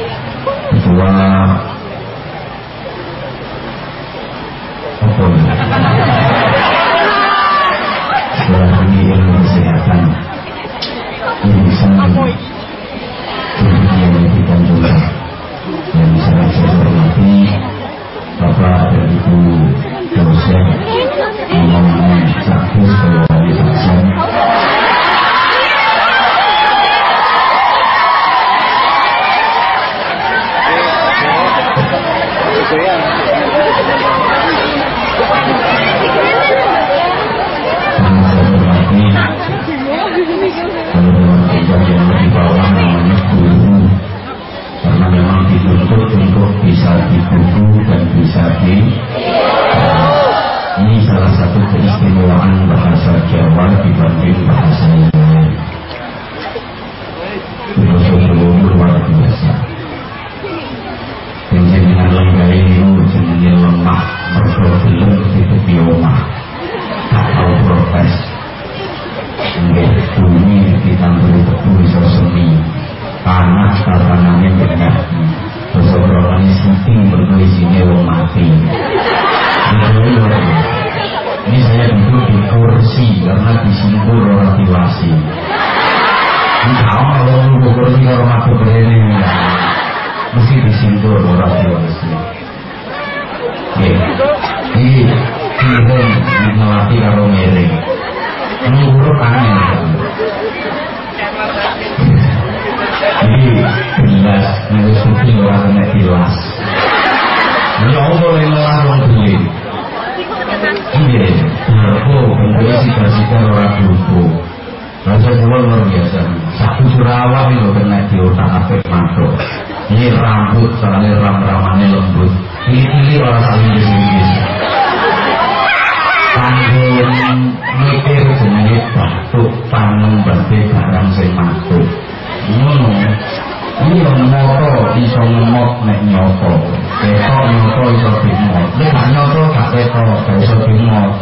Yeah.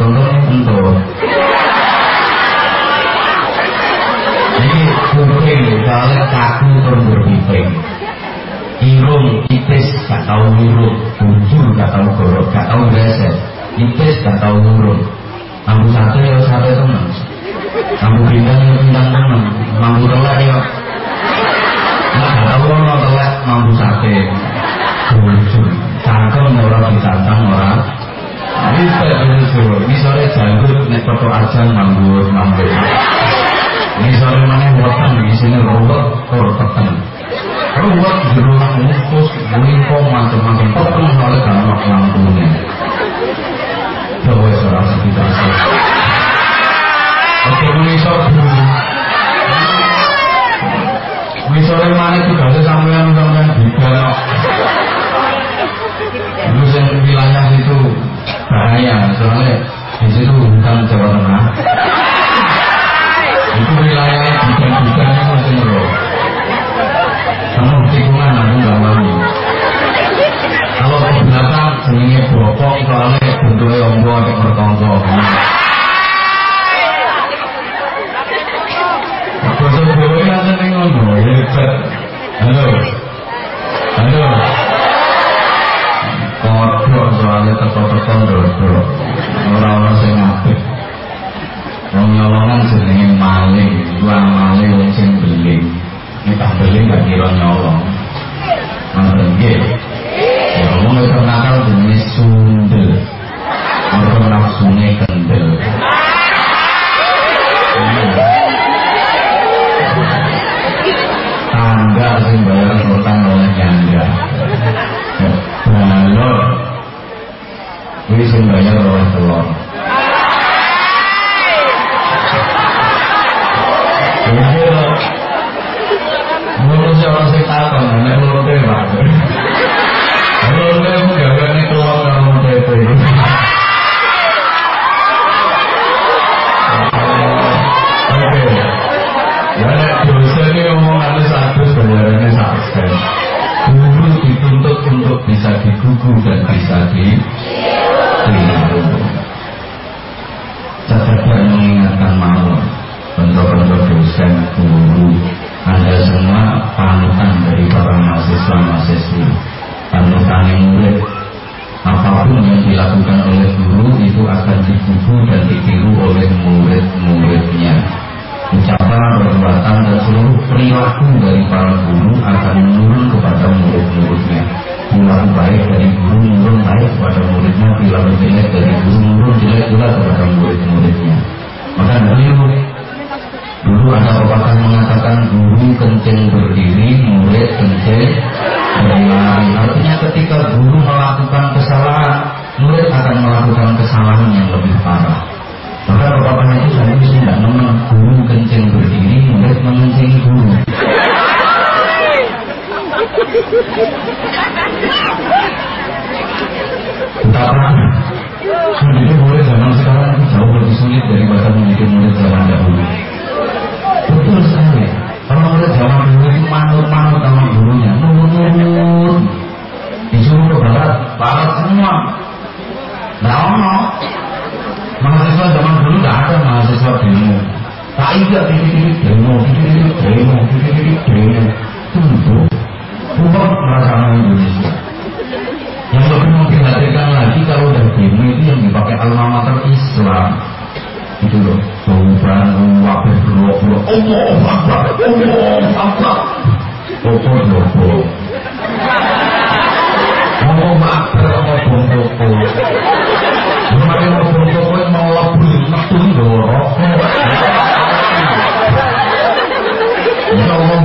telurnya kentut jadi kuping soalnya kaku terus berpiping irung tipis gak tau ngurung bujur gak tau gorok gak tau bereset tipis gak tau ngurung mampu satu ya satu teman mampu bintang ya bintang teman mampu telat ya nggak tahu orang telak mampu satu bujur cangkem orang ditantang orang bisa itu, misalnya janggut nek foto aja nganggur nganggur. Misalnya mana wetan di sini ruwet korpeten. Ruwet jeruan mutus buliko macam-macam peten soalnya karena lampunya. Coba ya, serah sekitar saya. Oke, Indonesia dulu. Misalnya mana tugasnya sampean sampean juga. lu saya wilayah itu bahaya soalnya di situ hutan Jawa Tengah. Itu wilayah bukan-bukan yang masih kamu tikungan aku nggak mau kalau ke belakang bokong soalnya bentuknya ombo ada pertongko nah, Bosan-bosan yang ngono, ya, hebat. Halo.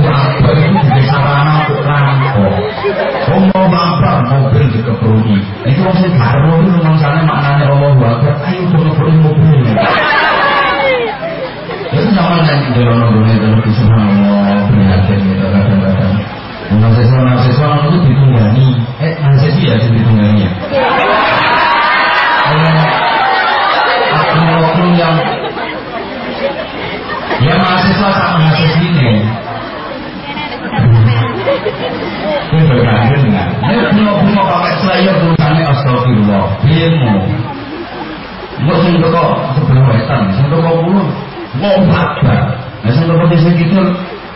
baper itu di sarana kok rampok. Wong mau baper mobil dikepruni. Itu wong sing itu nang sana maknane Allahu Akbar. Ayo dikepruni mobil. Itu sama nang di dalam dunia dalam kisah prihatin gitu kadang-kadang. Mahasiswa-mahasiswa itu ditunggangi. Eh, mahasiswa ya ditunggangi ya. sing teko sebelum wetan, sing teko kulo lompat bar. Lah sing teko sing gitu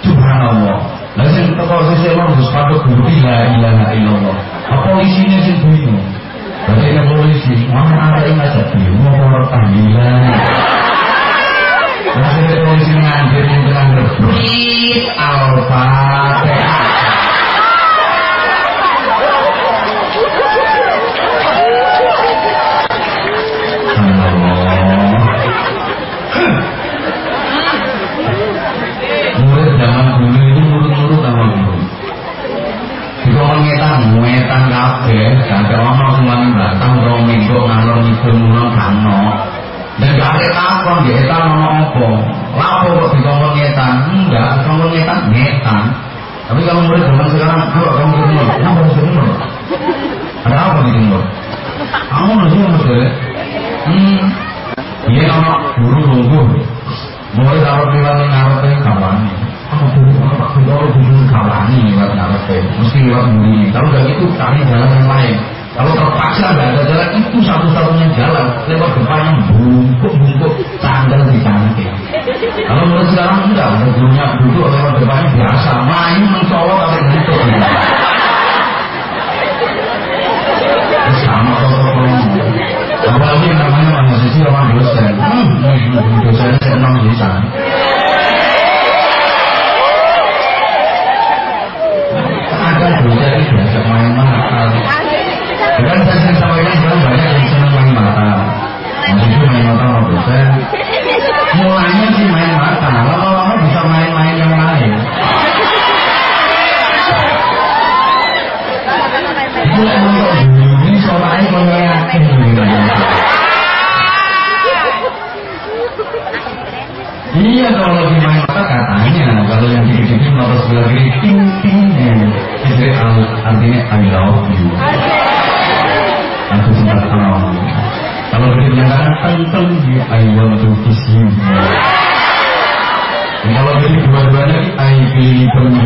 subhanallah. Lah sing teko sing loro wis patut budi la ilaha illallah. Apa isine sing duitmu? Berarti nek polisi, mana ada yang ngajak dia mau orang tahlilan. Lah sing polisi ngandir ning tengah rebut. Al-Fatihah. ono ngetan ono apa. Lapo kok ngetan enggak dikongkon ngetan ngetan tapi kalau murid zaman sekarang kalau kamu ke timur kenapa harus ke ada apa di timur kamu harus ke timur hmm. Iya ono guru nunggu murid harus bilang ini kamu dulu ono pak guru dulu kawani lewat mesti lewat guru kalau udah gitu cari jalan yang lain. Kalau terpaksa jalan itu satu-satunya jalan lewat depannya bungkuk-bungkuk sandal di cangkir. Kalau menurut sekarang enggak, gurunya duduk lewat depannya biasa, main mencolok tapi gitu. Sama kalau apalagi namanya mahasiswa orang dosen, hmm, dosen senang di sana. I want to kiss you kalau jadi dua-duanya I believe in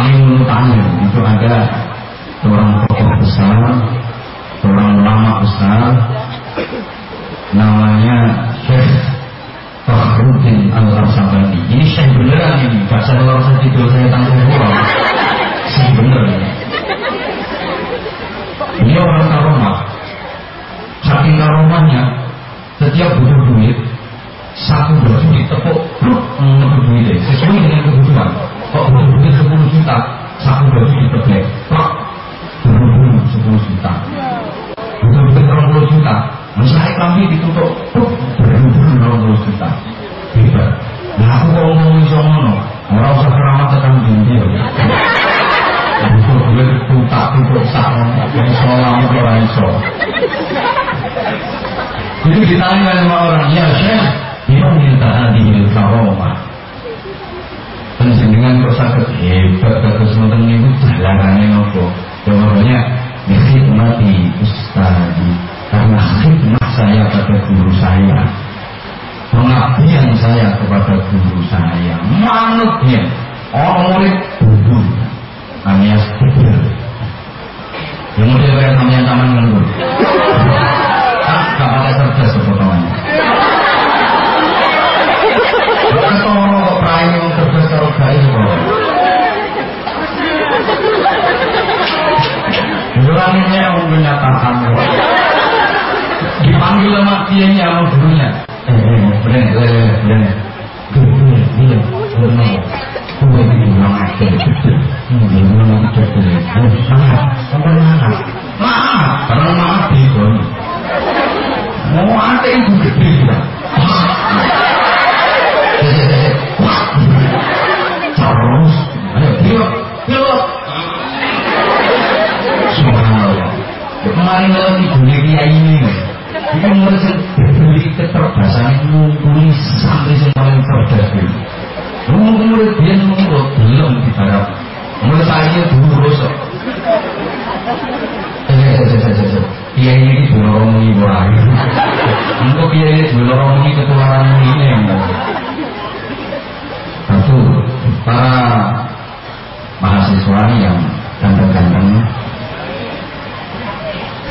Kita tanya itu ada seorang tokoh besar, seorang ulama besar, namanya Syekh Fakhruddin Al-Arsabani ini Syekh beneran ini. Gak saya luar saya saya tanggung pulang tutup sak yang sholat itu ora iso. Ditanya sama orang, ya Syekh, dia minta hadihil karomah. Penjenengan kok sakit hebat, bagus nonton itu jalanannya nopo. Jawabannya, mati ustadi karena khidmat saya pada guru saya pengabdian saya kepada guru saya manutnya orang murid duduk alias betul yang model kayak namanya taman ngelur ah gak pakai cerdas sepotongannya ketoro kok perai yang cerdas kalau gak yang menyatakan dipanggil sama kiainya sama gurunya eh eh bener eh bener dia bener gue eh mana sampai mana mana karena mana bingung mau ada itu gede juga terus ayo Subhanallah kemarin lagi dunia kiai ini ini yang diberi kecerdasan sampai yang paling cerdas murid dia menurut belum di barat. Saya dulu rusak. Iya ini dorong ini borai. Untuk iya ini dorong ini ketularan ini yang Satu, para mahasiswa yang ganteng-ganteng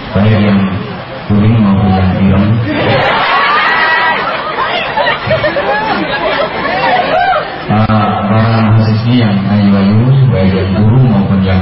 baik yang kuning maupun yang ireng para mahasiswi yang ayu-ayu baik yang guru maupun yang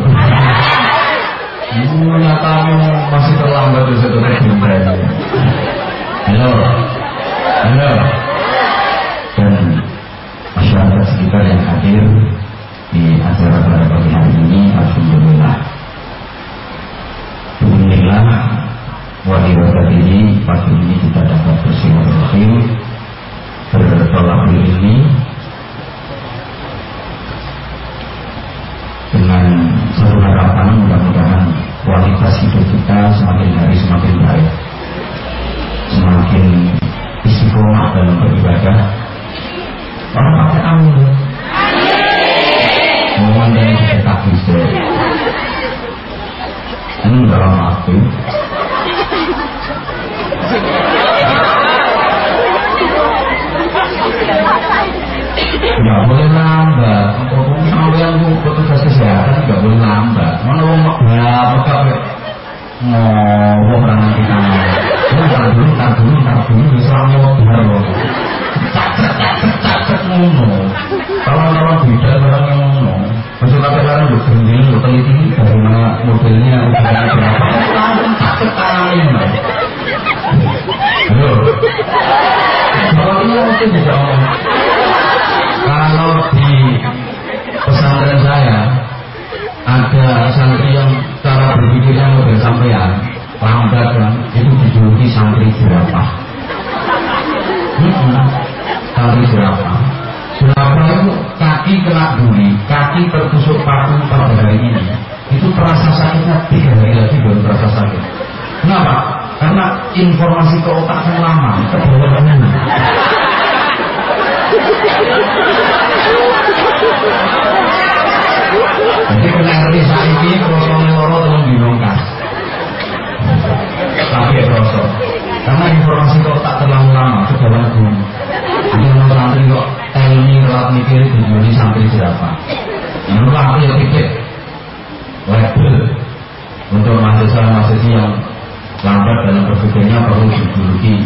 sebetulnya perlu diguluki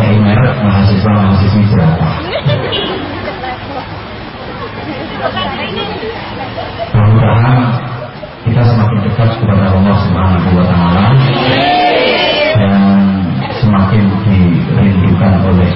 dari merek mahasiswa mahasiswi berapa? Mudah-mudahan kita semakin dekat kepada Allah Subhanahu wa taala dan semakin dirindukan oleh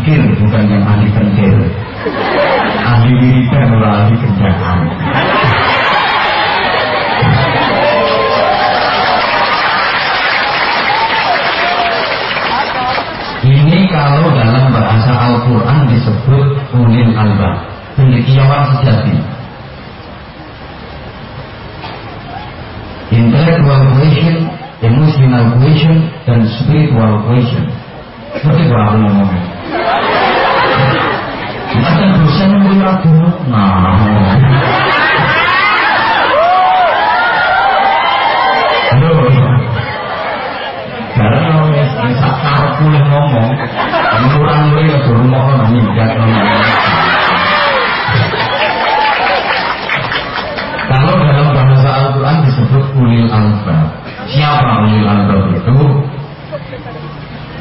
zikir bukan yang ahli pentil ahli wiridan adalah ahli kerjaan ini kalau dalam bahasa Al-Quran disebut ulil albab pendikiawan sejati. Intellectual question emotional question dan spiritual question. Seperti itu aku maka dosen nah. murah banget. Nah. Yang sakar kulit ngomong, Kalau dalam bahasa Al-Quran disebut ulil albab. Siapa ulil albab itu?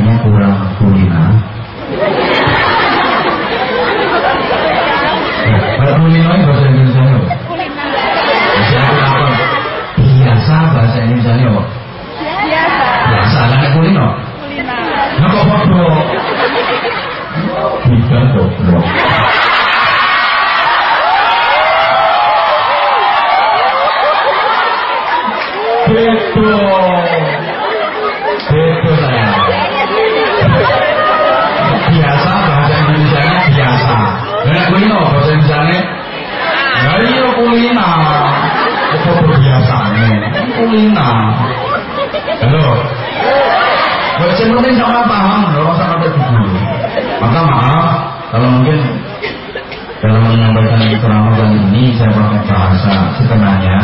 Ini mestinya kurang kuliner. Kalau kuliner ini bahasa Indonesia apa? Biasa bahasa Indonesia apa? Biasa. Biasa, kuliner? Kuliner. Nah kok bodoh? Bukan. Kulina. Halo. Buat yang penting sama paham, loh, sama dulu. Maka maaf, kalau mungkin dalam menyampaikan keramatan ini saya pakai bahasa sekenanya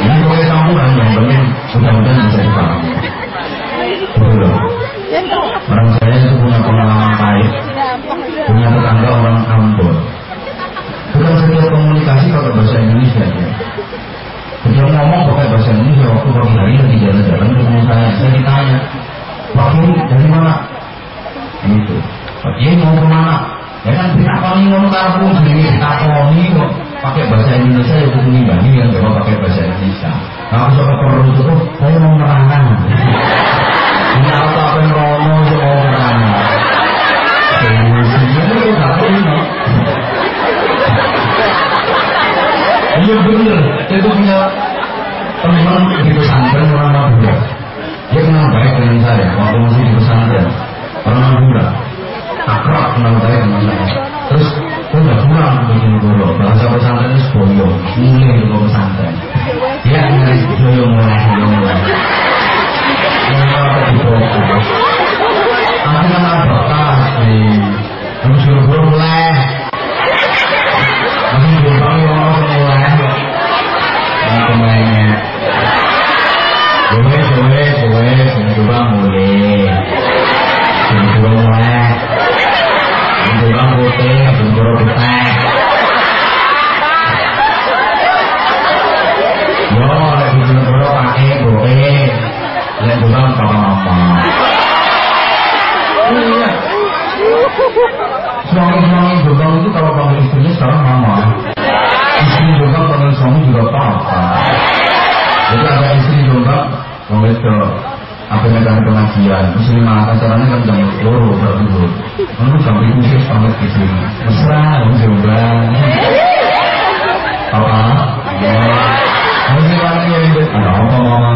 ini pakai campuran yang penting mudah-mudahan bisa dipahami betul orang saya itu punya pengalaman baik punya tetangga orang Ambon bukan setiap komunikasi pakai bahasa Indonesia ya. Dia ngomong pakai bahasa Indonesia waktu pagi hari lagi jalan-jalan ketemu saya, saya ditanya, Pak dari mana? Itu. Pak Kiai mau ke mana? Ya kan ditakoni ngono karepmu jenenge ditakoni kok pakai bahasa Indonesia ya kudu ngimbangi yang coba pakai bahasa Indonesia. Nah, aku perlu itu saya mau merangan. Ini apa apa yang rono saya mau merangan. Ini itu gak ini. Iya bener, saya tuh punya teman di pesantren orang Madura. Dia kenal baik dengan saya waktu masih di pesantren. Orang Madura. Akrab kenal saya teman saya. Terus saya udah pulang ke Bojonegoro bahasa pesantren itu boyo mulai ke pesantren. Dia ngeri boyo mulai boyo mulai. Mulai aku ada batas di Bojonegoro mulai. Masih jombang ya mulai yang pemainnya boleh boleh boleh jombang boleh jombang mulai Bukan putih, bukan putih. Yo, bukan putih pakai boleh. Bukan apa-apa. Iya. Suami-suami jombang itu kalau panggil istrinya sekarang mama. Istri jombang suami juga papa. Jadi ada istri jombang panggil ke apa yang ada pengajian. Muslimah acaranya kan jam loro baru dulu kamu sampai khusus banget di sini. Mesra jombang apa? Sih mana yang ada apa mama?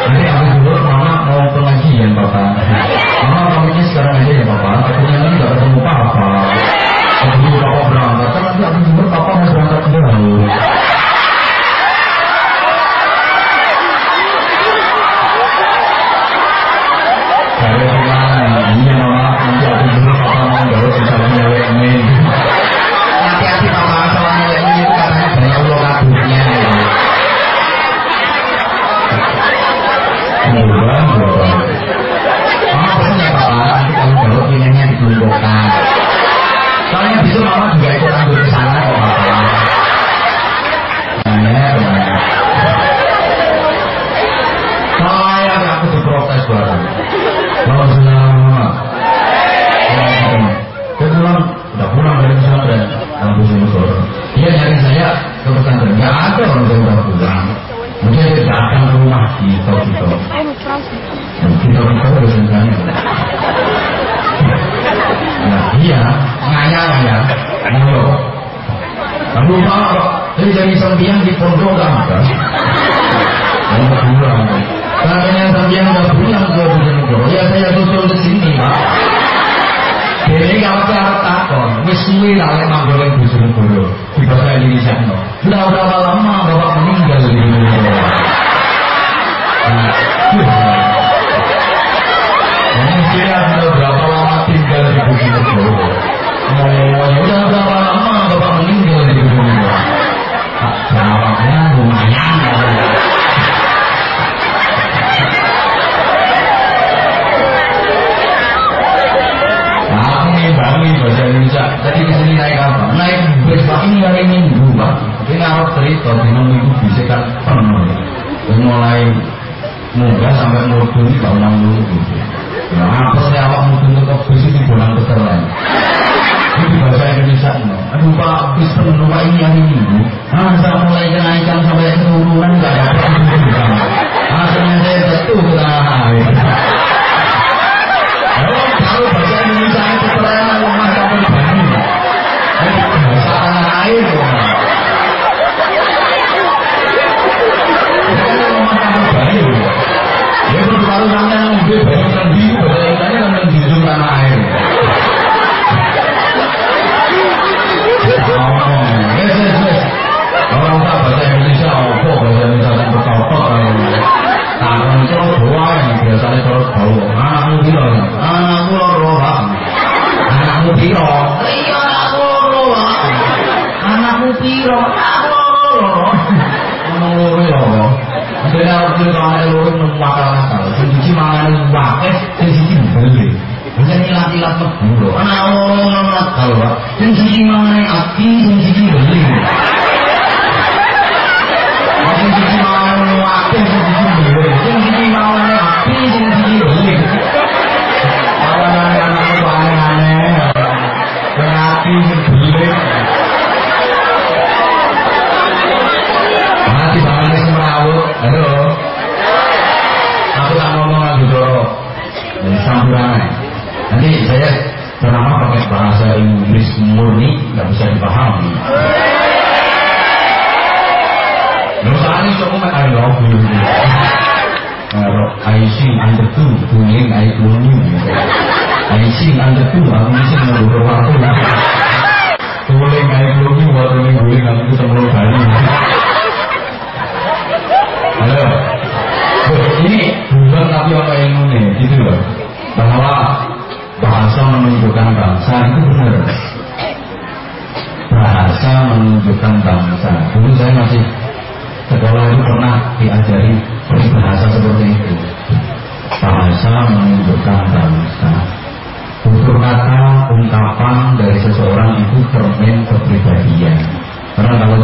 Nanti aku dulu mama mau pengajian papa. Mama pamitin sekarang bis penuh Pak ini hari minggu. Masa mulai kenaikan sampai keturunan gak ada pertunjukan. Akhirnya saya betul ke tanah air.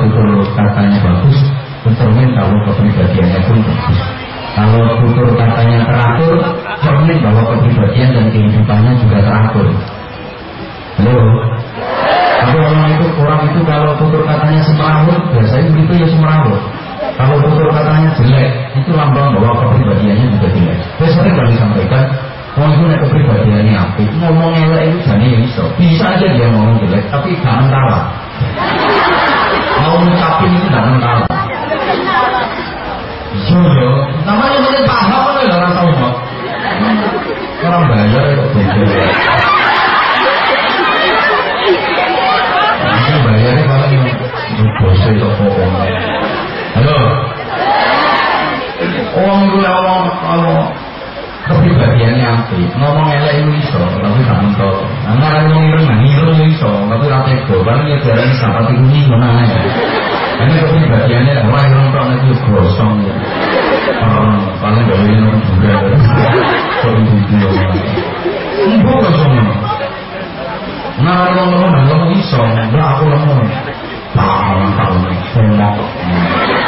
Tutur katanya bagus, cermin kalau kepribadiannya pun bagus. Kalau tutur katanya teratur, cermin bahwa kepribadian dan kehidupannya juga teratur. Halo? Tapi orang itu orang itu kalau tutur katanya semerawut, biasanya begitu ya semerawut. Kalau tutur katanya jelek, itu lambang bahwa kepribadiannya juga jelek. Saya sering kali sampaikan, Wong itu nek kepribadiannya apa? Ngomong elek itu jane ya iso. Bisa aja dia ngomong jelek, tapi gak. Mau ngucapin itu gak mentala. Iya ya, namanya mungkin paham kan ya orang kok. Orang bayar beda. Ini bayarnya paling yang itu kok. Halo. Uang itu ngomong kalau kepribadiannya api, ngomong elek itu iso, tapi gak mentok. Karena kan ngomong ireng, ireng iso, tapi rata ego, kan dari sahabat nih mana ya. Ini kepribadiannya orang ireng kok nanti gosong ya. Orang paling gak boleh nonton juga, itu itu Embo gosong. Nah, kalau ngomong ngomong iso, aku ngomong. Ngomong ngomong.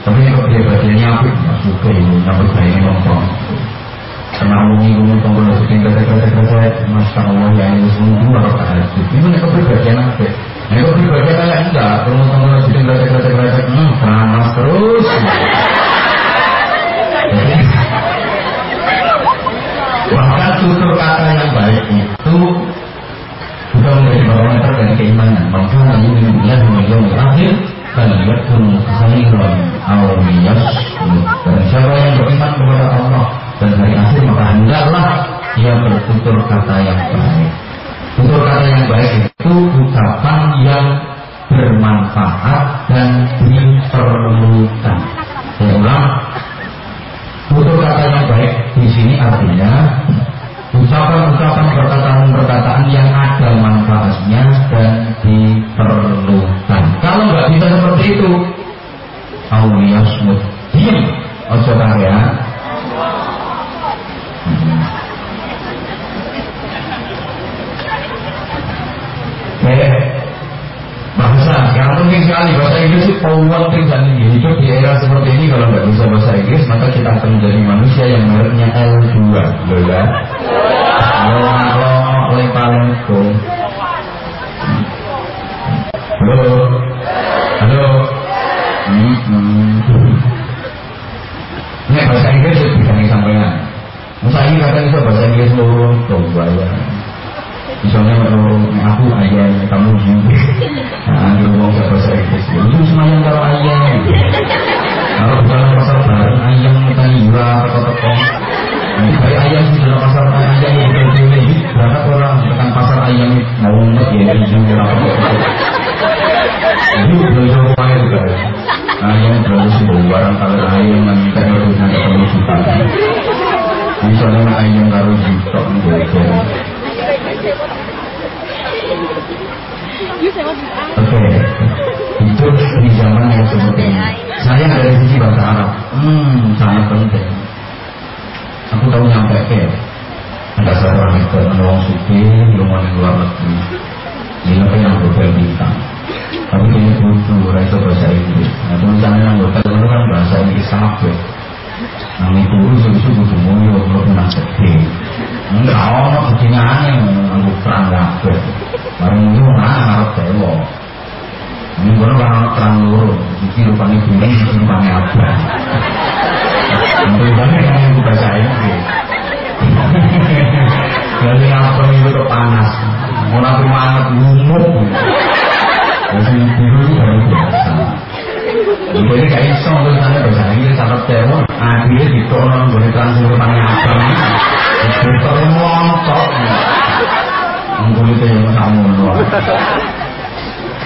tapi ini kepribadiannya apa? Masuk ke ini, saya ini ngomong. Mungi ngomong tongkol syuting kata-kata-kata Masya Allah ya ini semua dua tahajud Ini nih kepribadian apa? Ini kepribadian kayak enggak Kalau tongkol syuting kata-kata-kata Hmm, panas terus Bahkan tutur kata yang baik itu Bukan menjadi barometer dari keimanan Maka ini minullah Minullah akhir Faliyakun khairan Awliyas bertutur kata yang baik. Tutur kata yang baik itu ucapan yang bermanfaat dan diperlukan. Saya. Tutur kata yang baik di sini artinya kabeh. Bareng nang arep dewa. Ini kan ono perang loro, iki rupane bumi, iki rupane abang. Rupane kan yang bahasa Inggris. Jadi apa itu panas, orang semangat lumut. Jadi biru itu baru biasa. Jadi gak iso tulisannya bahasa Inggris sangat dewa, akhirnya ditolong boleh transliterane abang. Itu montok. Kulitnya yang kamu loh.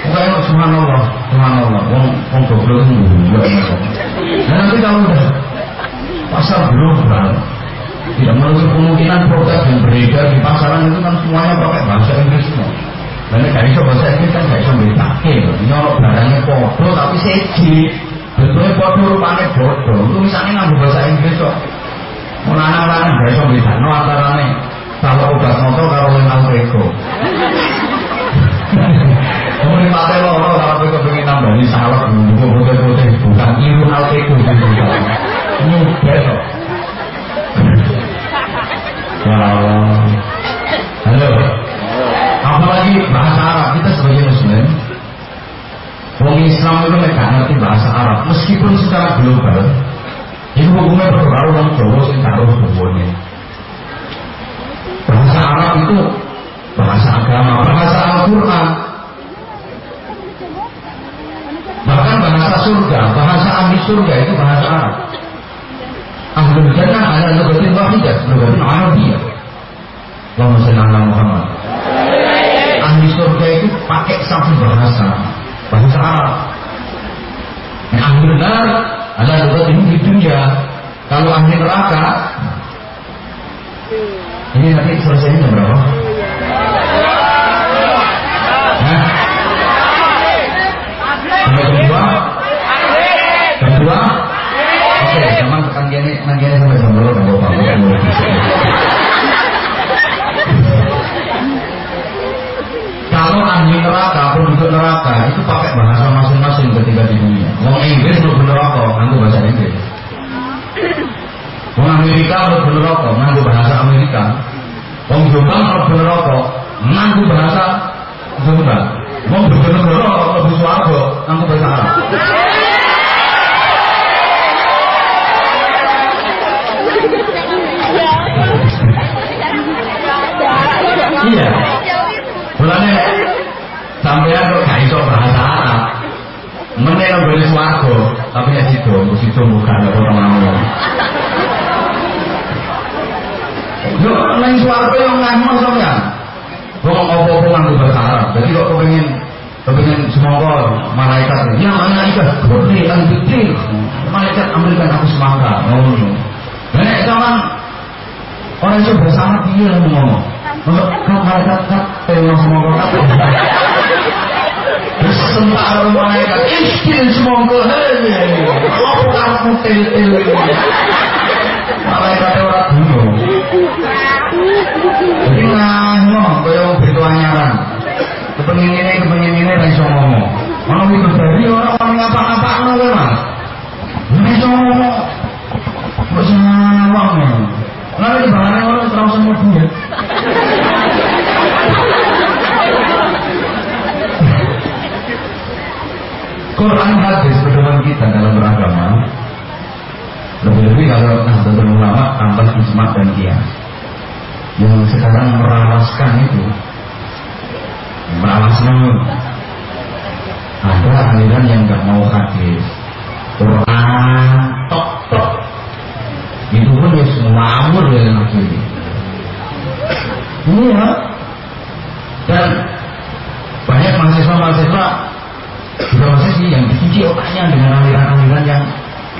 Pokoknya subhanallah, subhanallah, wong wong goblok itu juga. Nah nanti kalau udah pasar global, tidak menutup kemungkinan produk yang beredar di pasaran itu kan semuanya pakai bahasa Inggris semua. Karena gak bisa bahasa Inggris kan gak bisa Ini orang barangnya podo tapi seji. Bentuknya podo rupanya bodoh. Itu misalnya ngambil bahasa Inggris kok. Mau lanang-lanang gak bisa beritake antara Kalau obat moto kalau yang alpeko. Kemudian pakai loro kalau kita pengen nambahin salep buku putih-putih bukan irun alpeko gitu. Nyuber. Ya Allah. Halo. Apalagi bahasa Arab kita sebagai Muslim, Wong Islam itu mereka ngerti bahasa Arab, meskipun secara global, itu hukumnya berpengaruh orang Jawa sih taruh hukumnya. Bahasa Arab itu bahasa agama, bahasa Al-Quran. Bahkan bahasa surga, bahasa ahli surga itu bahasa Arab. Ahlul jannah ada lugatin wahidah, lugatin Arabiyah. Allahumma salli ala Muhammad. Ahli surga itu pakai satu bahasa, bahasa Arab. Ahli benar ada lugatin di dunia. Kalau ahli neraka, ini nanti selesainya jam berapa? Kalau neraka, neraka itu pakai bahasa masing-masing ketika di dunia. Wong Inggris belum neraka, nganggo bahasa Inggris. Wong Amerika belum neraka, nganggo bahasa Amerika. Wong Jombang belum neraka, nganggo bahasa Jombang. Wong Bojonegoro lebih swarga, nganggo bahasa Arab. Iya. Mulane sampean kok gak iso bahasa Arab. Meneh nang swarga, tapi nek sido, sido bukan karo temanmu. Yo nang swarga yo ngomong sampean. Wong apa-apa nganggo bahasa. Jadi kok kepengin Kepingin semangka malaikat ya malaikat kudri al bidri malaikat ambilkan aku semangka. Ngomong nenek zaman orang itu bersama dia ngomong untuk kan malaikat kan tengok semangka apa Sementara malaikat iskin semangka hei apa kamu tel-tel malaikat orang dulu jadi ngomong kaya begitu anyaran Kepengin ini, kepengin ini, ra iso ngomong. Ono widodari ora ono ngapa-ngapakno kowe, Mas. Ora iso ngomong. Kok ngawang. Lalu di bahane orang terus sama dia. Quran hadis pedoman kita dalam beragama lebih-lebih kalau Nahdlatul Ulama tanpa ijma dan kias yang sekarang merawaskan itu Merawasnya ada aliran yang nggak mau hadis Quran tok tok. Itu pun ya semua amur ya maksudnya iya. Dan banyak mahasiswa-mahasiswa juga mahasiswa yang dicuci otaknya dengan aliran-aliran yang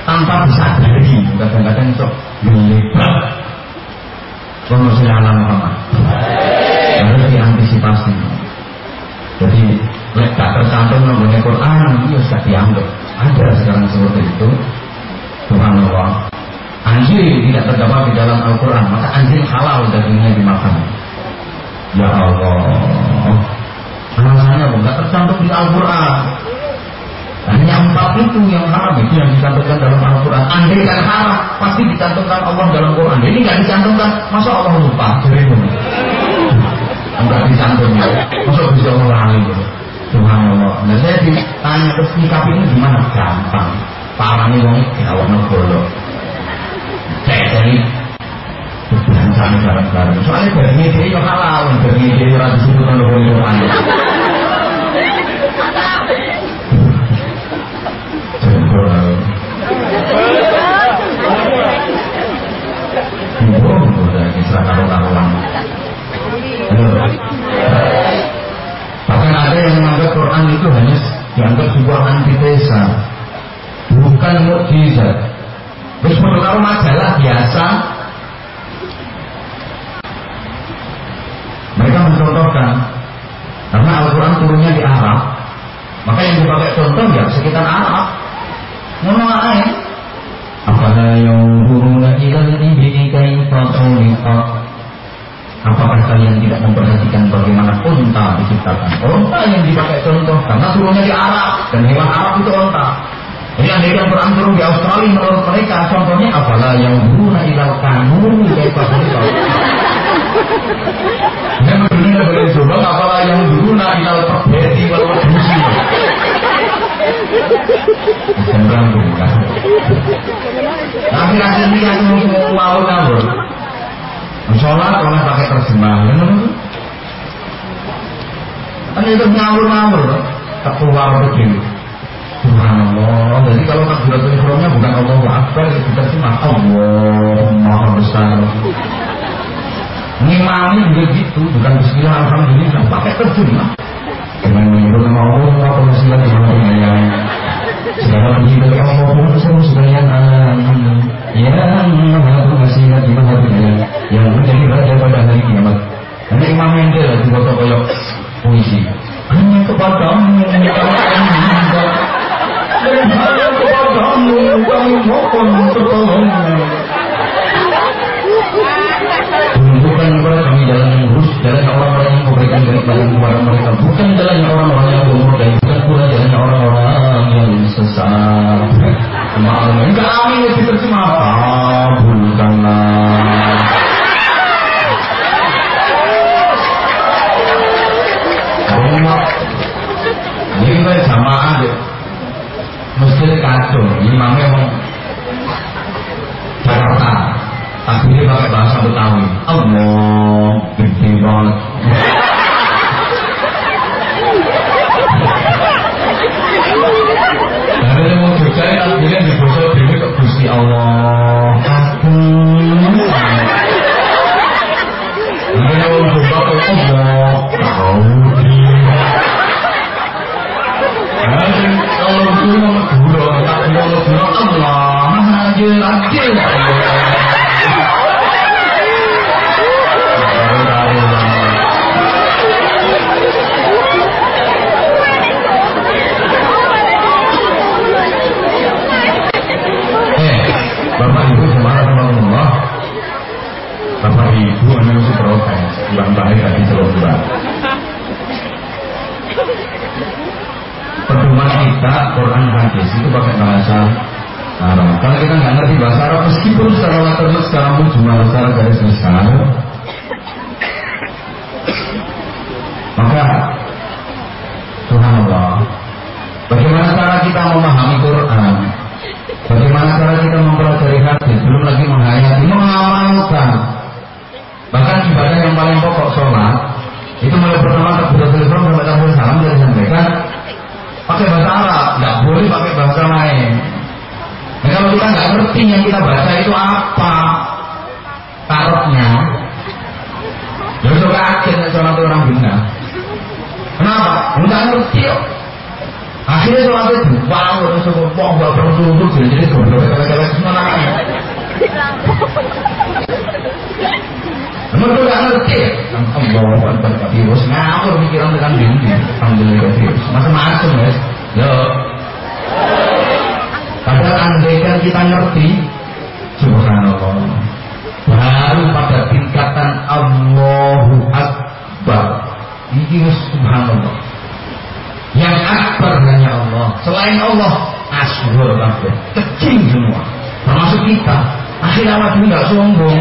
tanpa disadari kadang-kadang sok melebar Allahumma alam Muhammad harus diantisipasi jadi lek tak tercantum nomornya Quran itu sudah dianggap. Ada sekarang seperti itu. Subhanallah. Anjing tidak terdapat di dalam Al-Quran. Maka anjing halal dagingnya dimakan. Ya Allah. Alasannya bukan tercantum di Al-Quran hanya empat itu yang haram itu yang dicantumkan dalam Al-Quran. Andai kan haram, pasti dicantumkan Allah dalam Quran. Ini nggak dicantumkan, masa Allah lupa? Jadi enggak dicantumnya masa bisa ulangi Subhanallah. Nah saya ditanya terus nikah ini gimana? Gampang. Parah nih wong gawat negoro saya jadi berancangan bareng-bareng soalnya dari dia yang halal dari dia yang disebut oleh Quran Quran itu hanya dianggap sebuah antitesa, bukan mukjizat. Terus menurut majalah biasa, mereka mencontohkan karena Al-Quran turunnya di Arab, maka yang dipakai contoh ya sekitar Arab. Ngono ae. Apala yang buruna ilal ibni kaifa khuliqat Apakah kalian tidak memperhatikan bagaimana unta diciptakan? Unta yang dipakai contoh karena turunnya di Arab dan hewan Arab itu unta. Jadi ada yang turun di Australia menurut mereka contohnya apalah yang guna ilal kayak itu. Yang dunia bagi coba apalah yang guna ilal perbedi walau. Sembrang bukan. Tapi akhirnya yang mau ngawur. Sholat oleh pakai terjemahan Kan itu ngawur-ngawur Keluar begini. Subhanallah. Jadi kalau takbiratul ihramnya bukan Allah Akbar Kita cuma Allah Maha besar. Ngimami juga gitu Bukan bismillah Alhamdulillah Pakai terjemah. Dengan menyebut nama Allah Apa bismillah Alhamdulillah Segala puji bagi Allah Pun kita nggak ngerti yang kita baca itu apa tarotnya, ya itu kaget sholat orang bina. Kenapa? Nggak ngerti. Akhirnya sholat itu wow, terus wah nggak perlu duduk jadi jadi goblok kelek-kelek semua namanya. Mereka gak ngerti. Allah Akbar virus ngawur pikiran tekan dindi. Alhamdulillah virus. Macam-macam ya. Yo. Padahal andaikan kita ngerti, Subhanallah. Baru pada tingkatan Allahu Akbar. Ini Subhanallah. Yang akbar hanya Allah. Selain Allah, asyur kabeh. Kecil semua. Termasuk kita. Akhirnya awak ini gak sombong.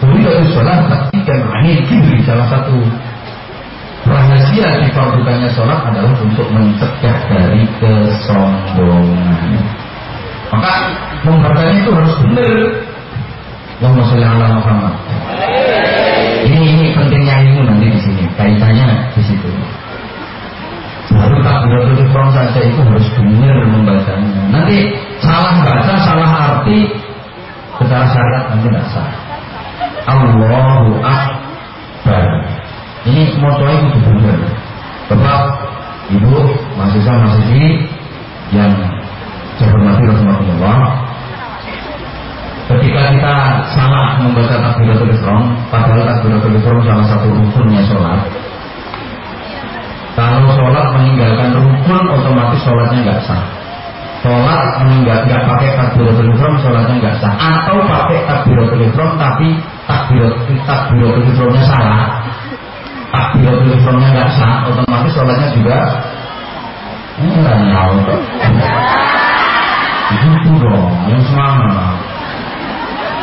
Dulu dari sholat tapi dan anil kibri salah satu rahasia di fardukannya sholat adalah untuk mencegah dari kesombongan. Maka membacanya itu harus benar. Allahumma sholli ala Muhammad. Ini ini pentingnya ilmu nanti di sini, kaitannya di situ. Baru takbiratul ihram saja itu harus benar membacanya. Nanti salah baca, salah arti secara syariat nanti tidak sah. Allahu Akbar. Ini motonya itu benar. Bapak, Ibu, mahasiswa mahasiswi yang saya hormati Rasulullah. Ketika kita salah membaca takbiratul ihram, padahal takbiratul ihram salah satu rukunnya sholat. Kalau sholat meninggalkan rukun, otomatis sholatnya nggak sah sholat meninggal pakai takbiratul ihram sholatnya nggak sah atau pakai takbiratul ihram tapi takbiratul takbiratul ihramnya salah takbiratul ihramnya nggak sah otomatis sholatnya juga enggak tahu itu dong yang semangat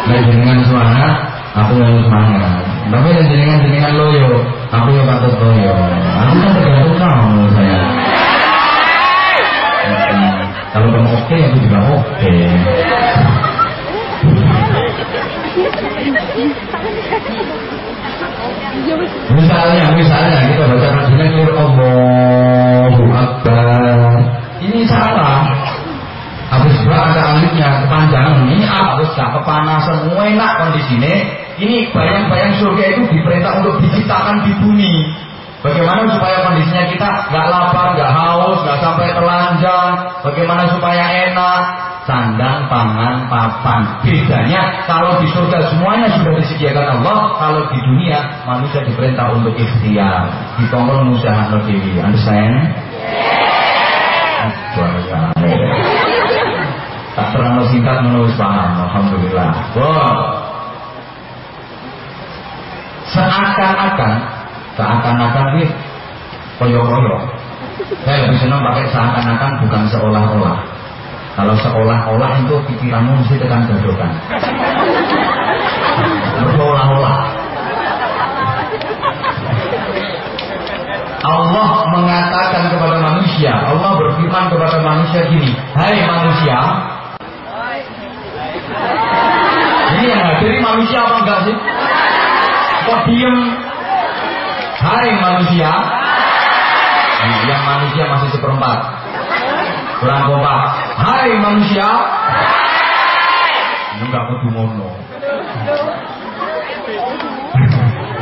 nah jenengan semangat aku yang semangat tapi yang jenengan jenengan loyo aku yang patut loyo aku kan tergantung kamu saya kalau kamu oke, aku juga oke. Misalnya, misalnya kita baca klir Allahu Akbar. Ini salah. Habis ada alifnya kepanjangan. Ini apa? Terus gak kepanasan, enak kondisinya. Ini bayang-bayang surga itu diperintah untuk diciptakan di bumi. Bagaimana supaya kondisinya kita nggak lapar, nggak haus, nggak sampai telanjang. Bagaimana supaya enak, sandang, pangan, papan. Bedanya kalau di surga semuanya sudah disediakan Allah, kalau di dunia manusia diperintah untuk ikhtiar, ditongkrong usaha dewi. Understand? Yeah. Tak terlalu singkat menulis paham, Alhamdulillah. Wow. Seakan-akan seakan-akan ini koyo-koyo. Saya lebih senang pakai seakan-akan bukan seolah-olah. Kalau seolah-olah itu pikiranmu mesti tekan dodokan. Seolah-olah. Allah mengatakan kepada manusia, Allah berfirman kepada manusia gini, Hai manusia, ini yang hadiri manusia apa enggak sih? Kok diem? Hai manusia, yang manusia masih seperempat, kurang kompak. Hai manusia, enggak kudu ngono.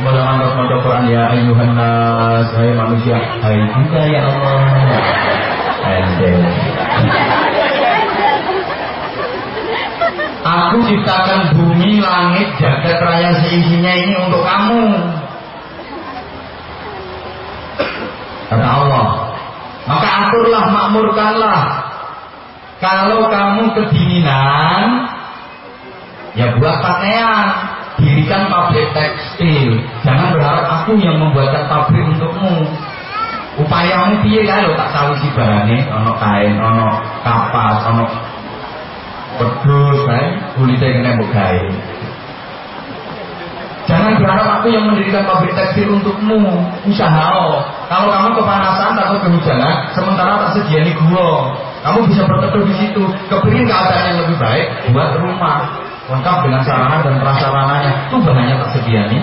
Pada mantas maca Quran ya ayuhan nas, hai manusia, hai juga ya Allah. Aku ciptakan bumi, langit, jagat raya seisinya ini untuk kamu. Kata Allah. Maka aturlah, makmurkanlah. Kalau kamu kedinginan, ya buat pakaian. Dirikan pabrik tekstil. Jangan berharap aku yang membuatkan pabrik untukmu. Upayamu piye kae lho tak sawisi barane, ana kain, ana kapas, kan, kulitnya kena mbok Jangan berharap aku yang mendirikan pabrik tekstil untukmu. Usaha Kalau kamu kepanasan atau kehujanan, sementara tak sediani gua. Kamu bisa berteduh di situ. Kepingin keadaan yang lebih baik, buat rumah lengkap dengan sarana dan prasarananya. Itu bahannya tak sediani.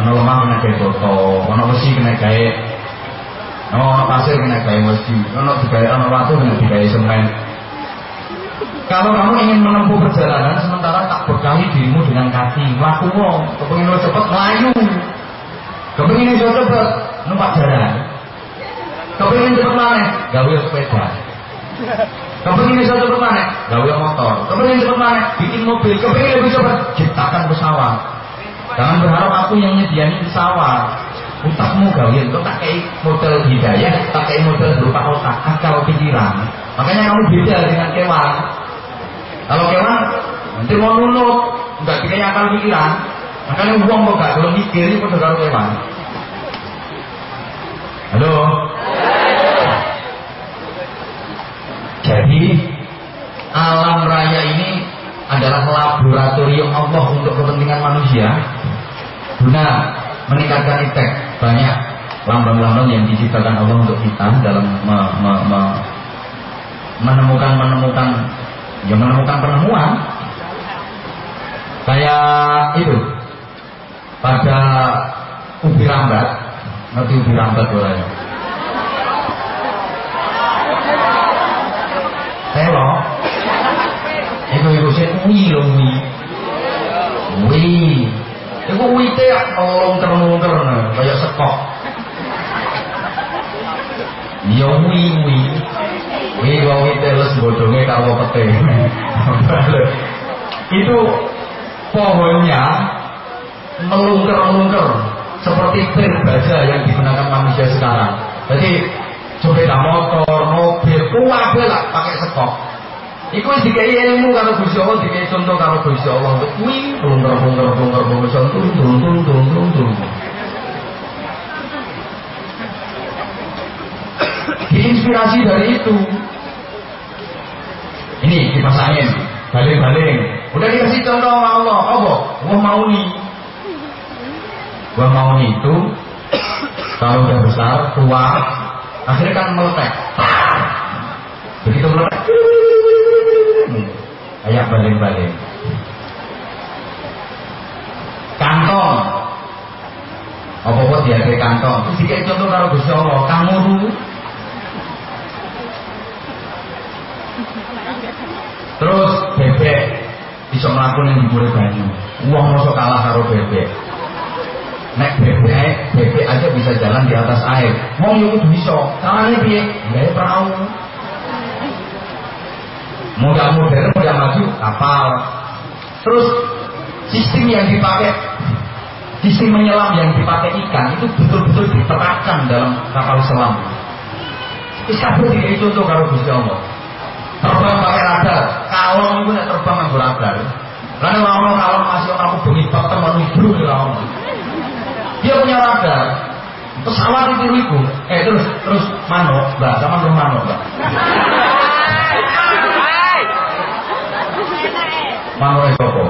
Ono lemah kena gaya foto, ono besi kena gaya, ono pasir kena gaya besi, ono digaya ono watu kena digaya semen. Kalau kamu ingin menempuh perjalanan sementara tak berkali dirimu dengan kaki, laku wong, lo cepet melayu. Kepengin lo cepet numpak jalan. Kepengin cepet mana? Gawe sepeda. Kepengin iso cepet mana? Gawe motor. Kepengin cepet mana? Bikin mobil. Kepengin lebih cepet ciptakan pesawat. Jangan berharap aku yang nyediain pesawat. Utakmu gawe, kau tak kayak model hidayah, tak kayak model berupa otak, akal pikiran. Makanya kamu beda dengan kewan. Kalau kewan nanti mau nunut, nggak dikasih akal pikiran, makanya uang kok gak belum mikir itu udah kalau kewan. Halo. Jadi alam raya ini adalah laboratorium Allah untuk kepentingan manusia guna meningkatkan efek banyak lambang-lambang yang diciptakan Allah untuk kita dalam me, me, me, menemukan menemukan ya menemukan penemuan. Kayak itu pada ubi rambat. Ngerti ubi rambat bolanya? Telo itu itu sih ui loh ui ui itu ui teh melongker melongker kayak sekok. Ya ui ui ini wong terus bodongnya kalau pete. itu pohonnya melungker-melungker seperti pir baja yang digunakan manusia sekarang. Jadi sepeda motor, mobil, kuwabe lah pakai sekop. Iku wis dikai ilmu karo Gusti Allah, dikai contoh karo Gusti Allah. Kuwi blungker-blungker-blungker-blungker tung-tung-tung-tung. Diinspirasi dari itu. Ini kipas angin, baling-baling. Udah dikasih contoh sama Allah, apa? Gua mau nih. Gua mau nih itu kalau udah besar, tua, akhirnya kan meletek. Begitu meletek, kayak baling-baling. Kantong, apa-apa dia kantong. Terus dikasih contoh kalau Gusti Allah, kamu Terus bebek bisa melakukan yang diburi banyu. Uang masuk kalah karo bebek. Nek bebek, bebek aja bisa jalan di atas air. Mau yuk bisa. Caranya piye? Ya perahu. Modal modern, modal maju, kapal. Terus sistem yang dipakai sistem menyelam yang dipakai ikan itu betul-betul diterapkan dalam kapal selam. Bisa berdiri contoh kalau Gusti Allah terbang pakai radar kalong itu nek terbang nganggo radar karena orang kalong masih aku bengi bak teman ibu dia punya radar pesawat itu ibu. Eh terus terus mano mbak sama terus mano mbak mano itu apa?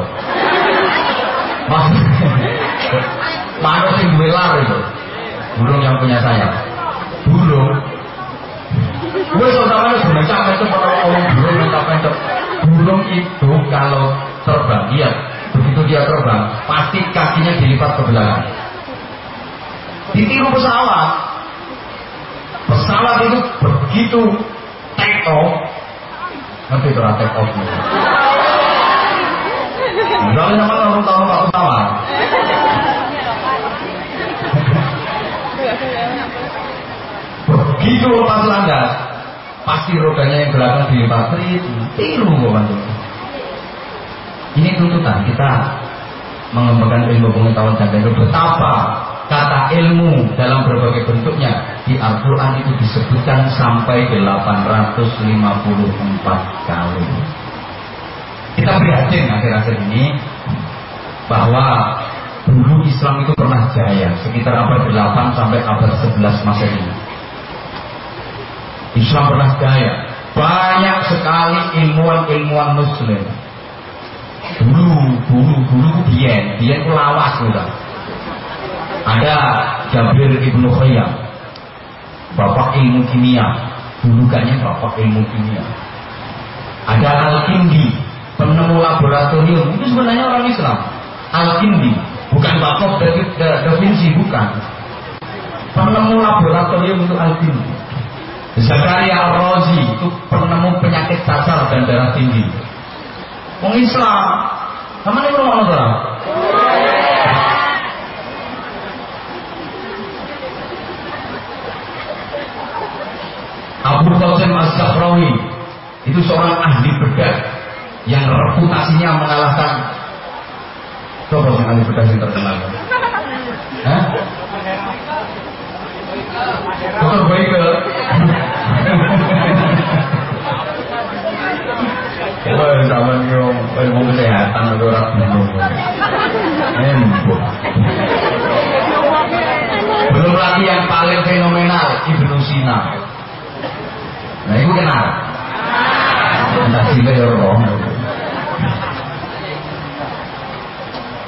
Mano sing duwe lar itu. Burung yang punya sayap. Burung Gue sama sebenarnya sampai itu kalau orang burung minta pendek. Burung itu kalau terbang, iya, begitu dia terbang, pasti kakinya dilipat ke belakang. Ditiru pesawat. Pesawat itu begitu take off, nanti itu take off. Misalnya nama orang tahu pak pesawat. Begitu lepas landas, pasti rodanya yang belakang di pabrik tiru kok Ini tuntutan kita mengembangkan ilmu pengetahuan dan itu betapa kata ilmu dalam berbagai bentuknya di Al-Quran itu disebutkan sampai 854 kali. Kita prihatin akhir-akhir ini bahwa dulu Islam itu pernah jaya sekitar abad 8 sampai abad 11 Masehi. Islam pernah jaya. Banyak sekali ilmuwan-ilmuwan muslim. Dulu dulu dulu biyen. Ku lawas udah ada Jabir ibnu Khayyam. Bapak ilmu kimia. Dulu bapak ilmu kimia. Ada Al-Kindi penemu laboratorium. Itu sebenarnya orang Islam. Al-Kindi. Bukan bapak Da Vinci bukan. Penemu laboratorium itu Al-Kindi Zakaria Al-Razi itu penemu penyakit cacar dan darah tinggi Wong Islam. Sama nih rumah nonton. Abu Qasim Az-Zahrawi itu seorang ahli bedah yang reputasinya mengalahkan Coba yang ahli bedah yang terkenal. Hah? Dokter Baike. Wah, sama ilmu kesehatan itu orang bingung. Embuk. Belum lagi yang paling fenomenal Ibnu Sina. Nah, itu kenal. Entah sih ya.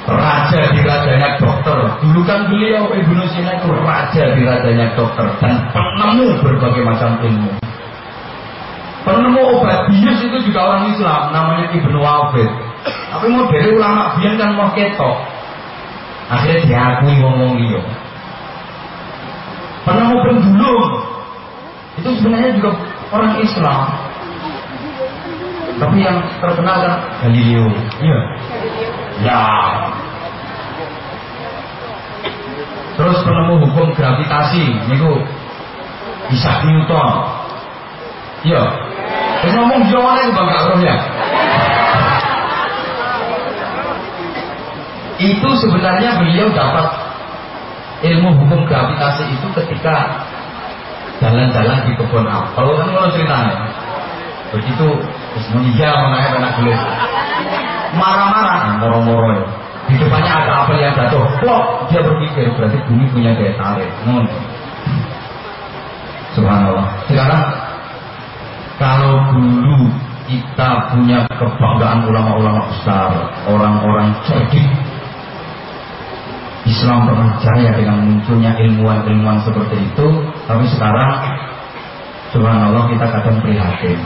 Raja di rajanya dokter. Dulu kan beliau Ibnu Sina itu raja di rajanya dokter dan penemu berbagai macam ilmu. Penemu obat bius itu juga orang Islam, namanya Ibnu Wafid. Tapi model ulama biar kan mau ketok. Akhirnya diakui ngomong dia. Penemu pendulum itu sebenarnya juga orang Islam. Tapi yang terkenal kan Galileo. Iya. Ya. Terus penemu hukum gravitasi, itu Isaac Newton. Iya, Terus ngomong Jawa itu bangga rohnya. Itu sebenarnya beliau dapat ilmu hukum gravitasi itu ketika jalan-jalan di kebun apel kan kalau ceritanya begitu terus menikah anak gelis marah-marah. Moro-moro. Ya di depannya ada apel yang jatuh? Plok. Dia berpikir berarti bumi punya daya tarik. Non subhanallah. Sekarang kalau dulu kita punya kebanggaan ulama-ulama besar, orang-orang cerdik, Islam pernah jaya dengan munculnya ilmuwan-ilmuwan seperti itu, tapi sekarang Subhanallah kita kadang prihatin.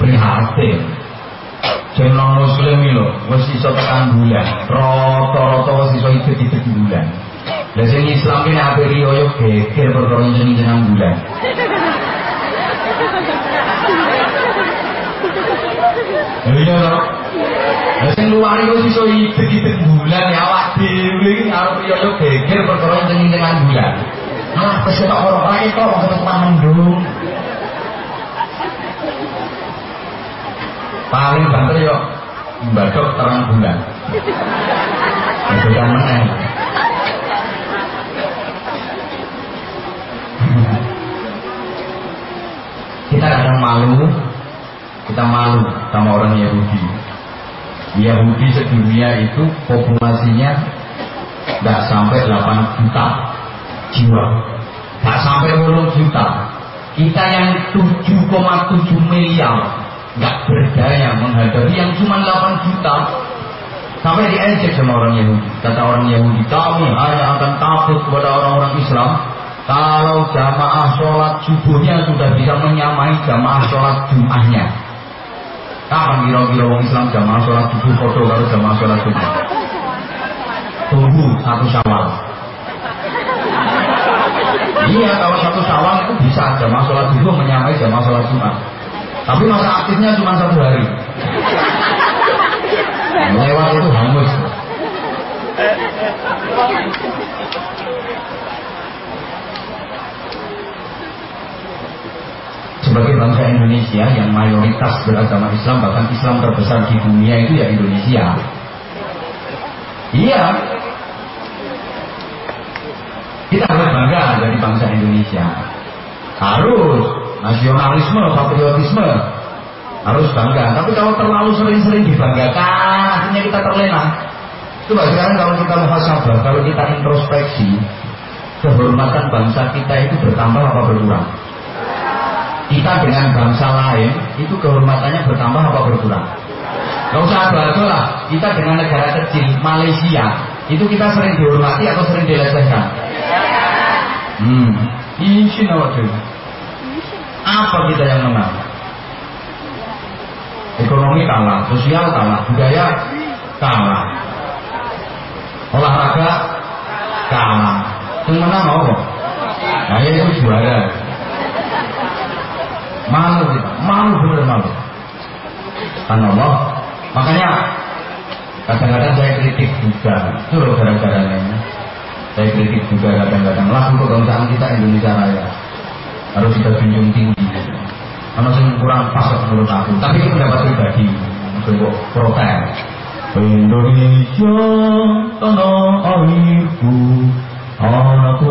Prihatin. Jenong muslim itu, wis iso tekan bulan, rata-rata wis iso ikut-ikut bulan. Lah sing Islam ini ape riyo geger perkara jeneng bulan. Iya toh. Lah sing luar iku iso idek-idek bulan ya awak dhewe iki arep yo yo geger perkara bulan. Malah wis tok ora kok ketemu mendung. Paling banter yo mbadok terang bulan. Yang meneng. Kita kadang malu kita malu sama orang Yahudi. Yahudi sedunia itu populasinya tidak sampai 8 juta jiwa. Tidak sampai 10 juta. Kita yang 7,7 miliar nggak berdaya menghadapi yang cuma 8 juta. Sampai diejek sama orang Yahudi. Kata orang Yahudi, kami hanya akan takut kepada orang-orang Islam kalau jamaah sholat subuhnya sudah bisa menyamai jamaah sholat jumahnya. Kapan kira-kira orang Islam jamaah sholat subuh foto kalau jamaah sholat subuh? Tunggu satu syawal. Iya, kalau satu syawal itu bisa jamaah sholat subuh menyamai jamaah sholat jumat. Tapi masa aktifnya cuma satu hari. Lewat itu hangus. sebagai bangsa Indonesia yang mayoritas beragama Islam bahkan Islam terbesar di dunia itu ya Indonesia iya kita harus bangga jadi bangsa Indonesia harus nasionalisme patriotisme. Harus bangga. Tapi kalau terlalu sering-sering dibanggakan akhirnya kita terlena. Coba sekarang kalau kita muhasabah kalau kita introspeksi kehormatan bangsa kita itu bertambah apa berkurang? Kita dengan bangsa lain itu kehormatannya bertambah apa berkurang? Gak usah batu lah. Kita dengan negara kecil Malaysia itu kita sering dihormati atau sering dilecehkan? Hmm. Ini apa kita yang menang? Ekonomi kalah sosial kalah budaya kalah. Olahraga kalah. Yang menang apa? Nah itu juara. Malu kita malu bener malu. Karena Allah makanya kadang-kadang saya kritik juga itu loh gara-gara lainnya saya kritik juga kadang-kadang. Lagu kebangsaan kita Indonesia Raya harus kita junjung tinggi. Karena saya kurang pas menurut aku. Tapi itu pendapat pribadi. Untuk protes. Indonesia tanah airku anakku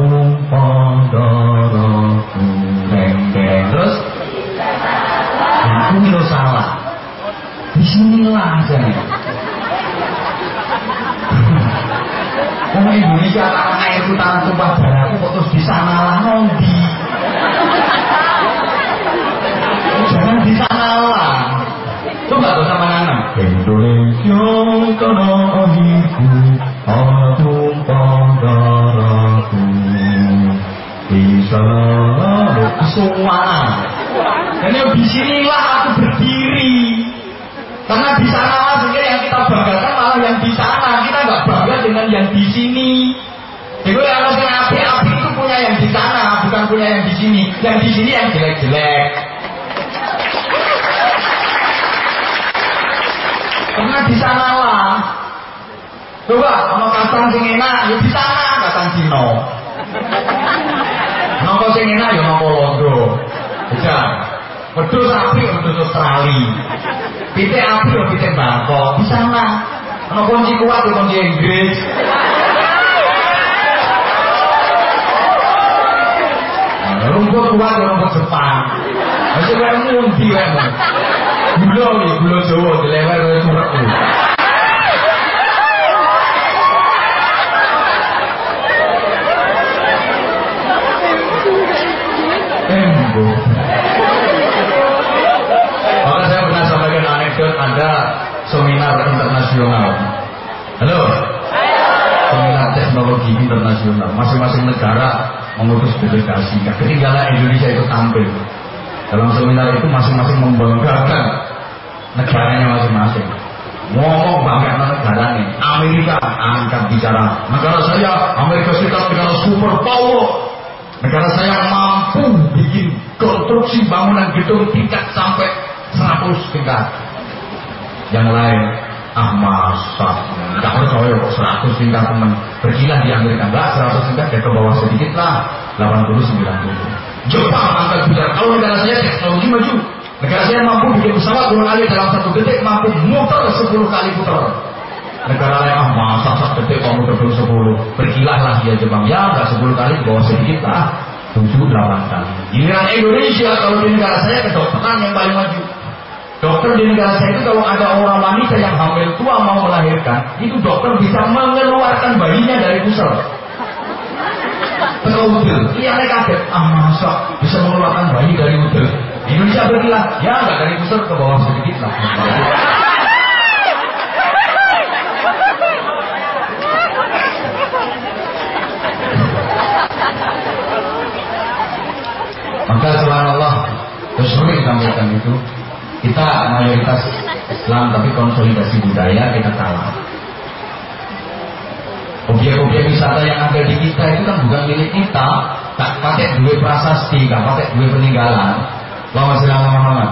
deng terus? Aku lo salah. Bismillah aja. Orang Indonesia tanah airku tanah tumpah darahku kok terus di sana lah ngondi. Indonesia tanah airku tumpah darahku. Di sana semua dan di sinilah aku berdiri. Karena di sana sebenarnya yang kita banggakan malah yang di sana. Kita nggak bangga dengan yang di sini. Jadi kalau yang api-api itu punya yang di sana, bukan punya yang di sini. Yang di sini yang jelek-jelek. Karena di sana lah. Coba, kalau kacang sing enak, ya di sana kacang Cino. Nopo sing enak ya nopo londo. Bisa. Wedhus api wedhus Australia. Pitik api ya pitik Bangkok. Di sana. Ana kunci kuat ya kunci Inggris. Nah, rumput kuat ya rumput Jepang. Masih kayak ngundi kan. Gula nih, gula Jawa dilewer oleh ada seminar internasional. Halo? Seminar teknologi internasional. Masing-masing negara mengutus delegasi. Ketinggalan Indonesia itu tampil. Dalam seminar itu masing-masing membanggakan negaranya masing-masing. Ngomong bangga negara nih. Amerika angkat bicara. Negara saya Amerika Serikat negara super power. Negara saya mampu bikin konstruksi bangunan gedung tingkat sampai 100 tingkat yang lain ah masa. Nggak percaya kok 100 tingkat teman. Berkilah di Amerika. Enggak 100 tingkat ya ke bawah sedikit lah. 80 90 Jepang angkat bicara kalau negara saya teknologi maju. Negara saya mampu bikin pesawat dua kali dalam satu detik mampu muter 10 kali putar. Negara lain ah masa satu detik kamu muter 10 berkilah lah dia Jepang ya enggak 10 kali ke bawah sedikit lah. 7 8 kali. Giliran Indonesia kalau di negara saya kedokteran yang paling maju Dokter di negara saya itu kalau ada orang wanita yang hamil tua mau melahirkan, itu dokter bisa mengeluarkan bayinya dari pusar. Tengah udel, iya mereka kaget, ah masa bisa mengeluarkan bayi dari udel. Indonesia berkilah, ya nggak dari pusar ke bawah sedikit lah. Maka Allah, terus sampaikan itu, kita mayoritas Islam tapi konsolidasi budaya kita kalah. Objek-objek wisata yang ada di kita itu kan bukan milik kita, tak pakai duit prasasti, tak pakai duit peninggalan. Lama silang Muhammad.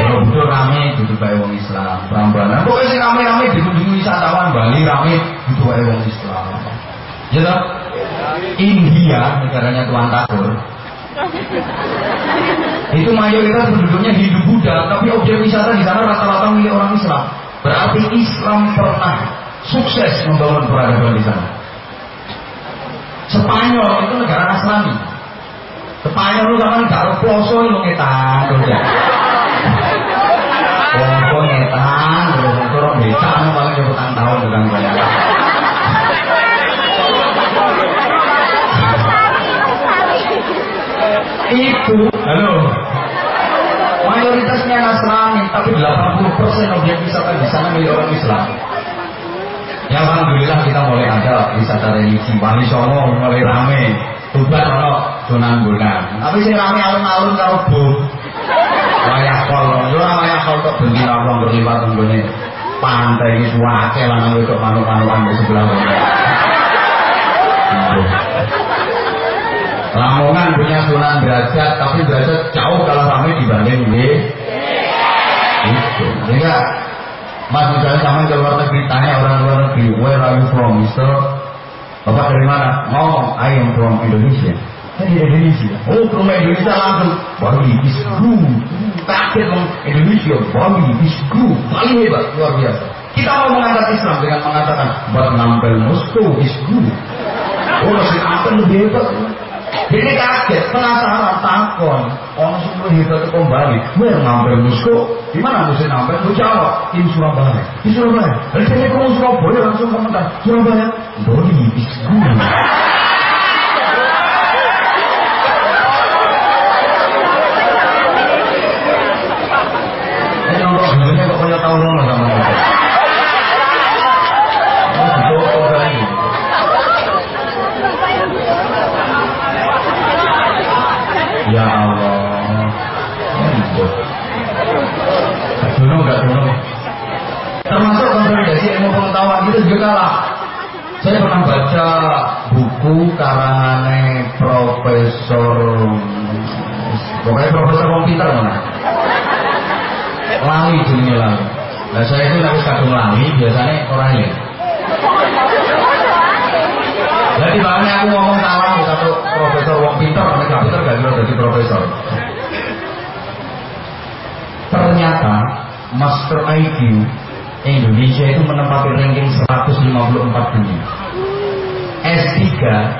Borobudur rame itu bae wong Islam, Prambanan. Pokoknya sih rame-rame dikunjungi wisatawan Bali rame itu bae wong Islam. Ya? India negaranya Tuan Takur Itu mayoritas penduduknya Hindu Buddha, tapi objek wisata di sana rata-rata milik orang Islam. Berarti Islam pernah sukses membangun peradaban di sana. Spanyol itu negara Nasrani. Spanyol itu zaman gak ploso itu ngetan. Ploso ngetan, terus orang becak, paling nyebutan tahun bukan banyak. Itu. Halo. Mayoritasnya Nasrani tapi 80% objek wisata di sana milik orang Islam. Ya Alhamdulillah kita mulai ada wisata religi. Wali Songo mulai rame. Tuban ono donan donan tapi sih rame alun-alun karo bu wayah kol. Yo wayah kol kok bengi orang berlipat nggone pantai iki suwake lanang wedok manuk-manukan di sebelah Lamongan punya Sunan Derajat, tapi derajat jauh kalau ramai dibanding di itu. Sehingga Mas misalnya sama ke luar negeri tanya orang luar negeri, where are you from, Mister? Bapak dari mana? Ngomong, I am from Indonesia. Saya di Indonesia. Oh, rumah Indonesia langsung. Bali is good. Kaget dong Indonesia. Bali is good. Paling hebat, luar biasa. Kita mau mengangkat Islam dengan mengatakan, but nampel Moskow is good. Oh, masih apa lebih hebat. Ini kaget, penasaran, takon. Orang semua hebat itu kembali. Gue ngambil musuh. Di mana musuh ngambil? Gue jawab. Di Surabaya. Di Surabaya. Saya ke Surabaya langsung komentar. Surabaya. Body is Komputer mana? Lali dunia lalu. Nah saya itu harus kadung lali biasanya orang lain. Jadi makanya aku ngomong salah satu profesor wong pintar, mereka pintar gak kira jadi profesor. Ternyata Master IQ Indonesia itu menempati ranking 154 dunia. S3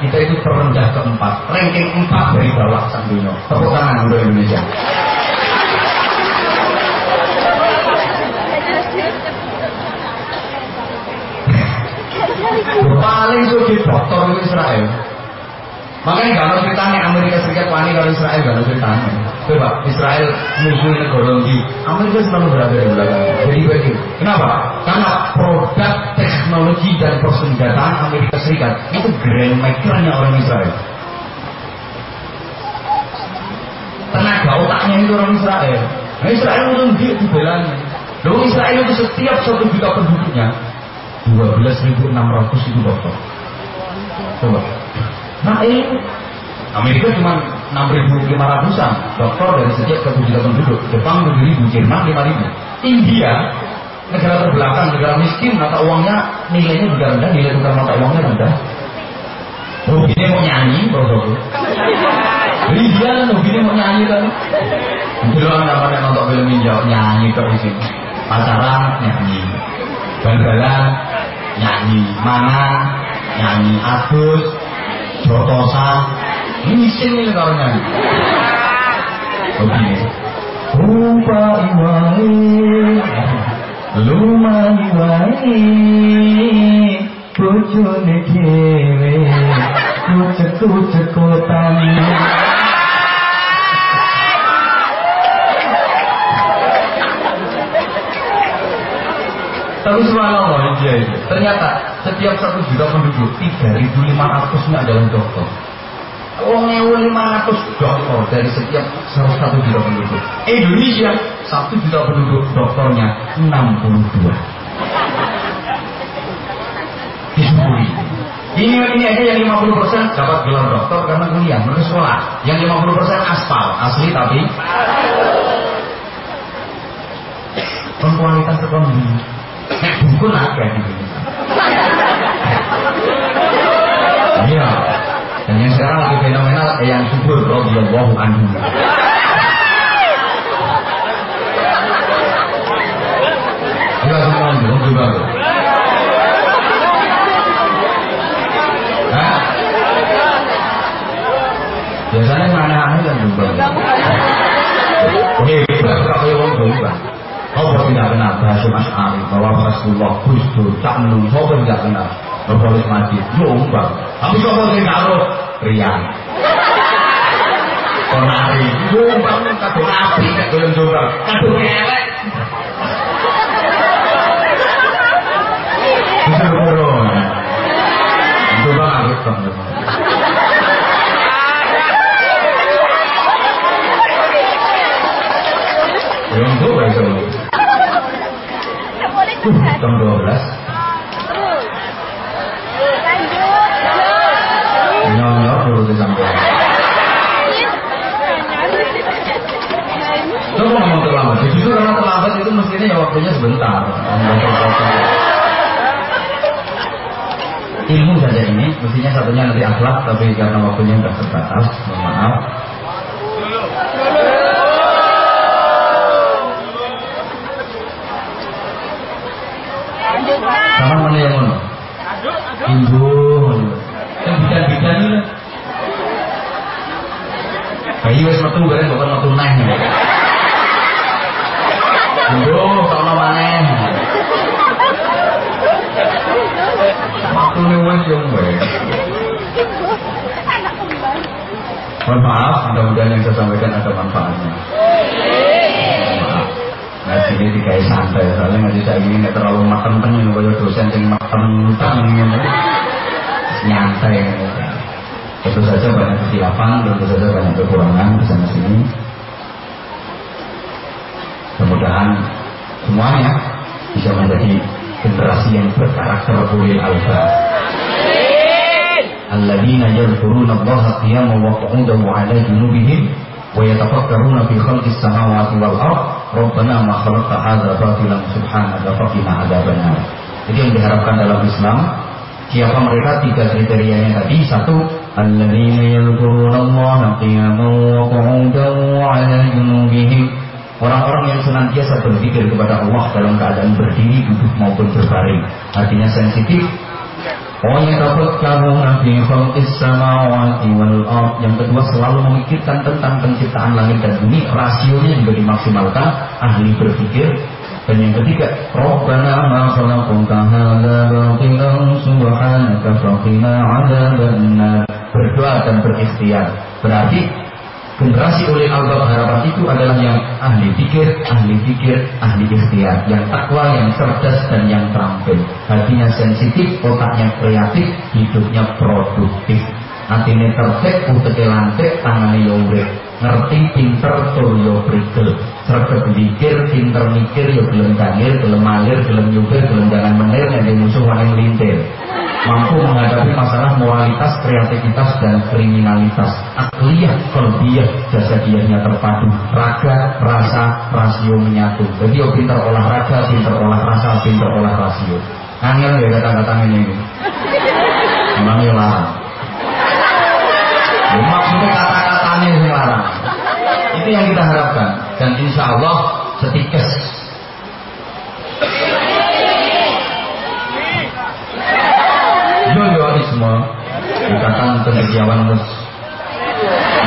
kita itu terendah keempat, ranking 4 dari bawah dunia. Tepuk tangan untuk Indonesia. Paling suci dokter itu Israel. Makanya kalau ceritanya Amerika Serikat wani kalau Israel kalau ceritanya. Coba Israel musuh negara di Amerika selalu berada di belakang. Jadi begitu. Kenapa? Karena produk teknologi dan persenjataan Amerika Serikat itu grand makernya orang Israel. Tenaga otaknya itu orang Israel. Nah Israel itu dia dibelanya. Lalu Israel itu setiap satu juta penduduknya 12.600 itu dokter. Coba. Nah ini Amerika cuma 6.500an dokter dari setiap satu juta penduduk. Jepang 7.000, Jerman 5.000. India negara terbelakang, negara miskin, mata uangnya nilainya juga rendah, nilai tukar mata uangnya rendah. Hobinya mau nyanyi, bro India hobinya mau nyanyi kan. Dulu namanya nonton film India nyanyi ke sini. Pacaran nyanyi, bal-balan nyanyi mana nyanyi abus jotosa ngisin ini kalau nyanyi. Begini Rupa iwai Luma iwai Bujuni dewe Kucek kucek kotani Tapi subhanallah India itu ternyata setiap satu juta penduduk 3.500 nya adalah dokter. Lima ratus dokter dari setiap satu juta penduduk. Indonesia satu juta penduduk dokternya 62. Disyukuri. Ini ini aja yang 50% dapat gelar dokter karena kuliah, menurut sekolah. Yang 50% aspal, asli tapi kualitas ekonomi. Dukun akeh. Iya. Dan yang sekarang lagi fenomenal yang subur radhiyallahu anhu. Enggak semua belum juga. Hah? Biasanya mana aneh kan juga. Oke, kalau yang juga. Apa tidak kenal Hashim Ash'ari bahwa Rasulullah Gus Dur tak menunggu. Apa tidak kenal. Berpolis mati Yo umbang Tapi siapa sih karo Konari Yo umbang Kado nabi Kado yang coba Kado ngelek Bisa aku Yang coba itu Jam 12 Nyonya urut sampai Itu ngomong terlambat? Justru karena terlambat itu mestinya ya waktunya sebentar. Ilmu saja ini Mestinya satunya nanti akhlak Tapi karena waktunya sudah terbatas Mohon maaf Sama mana yang mana? Ibu Yang bidan-bidan ini Bayi wis metu bareng bukan metu neh. Ibu, sama mana? Waktu ini wis yang baik. Mohon maaf, mudah-mudahan yang saya sampaikan ada manfaatnya. Nah sini dikai santai, soalnya ngaji saya ini nggak terlalu makan penyeng, kalau dosen yang makan penyeng nyantai. Tentu saja banyak kesilapan, tentu saja banyak kekurangan di sana sini. Mudah-mudahan semuanya bisa menjadi generasi yang berkarakter ulil albab. Qiyaman wa qu'udan wa 'ala junubihim wa yatafakkaruna fi khalqis samawati wal ardh Rabbana ma khalaqta hadza batilan subhanaka faqina adzabannar. Jadi yang diharapkan dalam Islam siapa mereka tiga kriterianya tadi satu alladzina yadhkuruna Allah qiyaman wa qu'udan wa 'ala junubihim Orang-orang yang senantiasa berzikir kepada Allah dalam keadaan berdiri, duduk maupun berbaring. Artinya sensitif. Yang kedua selalu memikirkan tentang penciptaan langit dan bumi, rasionya juga dimaksimalkan, ahli berpikir. Dan yang ketiga, Rabbana ma khalaqta hadza batilan subhanaka faqina 'adzabannar. Berdoa dan berikhtiar. Berarti generasi oleh albab harapan itu adalah yang ahli pikir, ahli pikir, ahli ikhtiar, yang takwa, yang cerdas dan yang terampil. Hatinya sensitif, otaknya kreatif, hidupnya produktif. Hatinya tertib, uteknya lantik, tangannya yo urip. Ngerti, pinter, tur yo prigel. Sregep mikir, pinter mikir, yo gelem dangir, gelem malir, gelem nyupir, gelem jangan menir, yang musuh wani melintir mampu menghadapi masalah moralitas, kreativitas, dan kriminalitas. Akliyah, kolbiyah, jasadiahnya terpadu. Raga, rasa, rasio menyatu. Jadi yo pinter olahraga, pinter olah rasa, pinter olah rasio. Angel ya kata-kata ini. Memang ya. Ya, maksudnya kata-katanya yang larang. Itu yang kita harapkan. Dan insya Allah setikes Yoyoisme Ikatan Cendekiawan Mus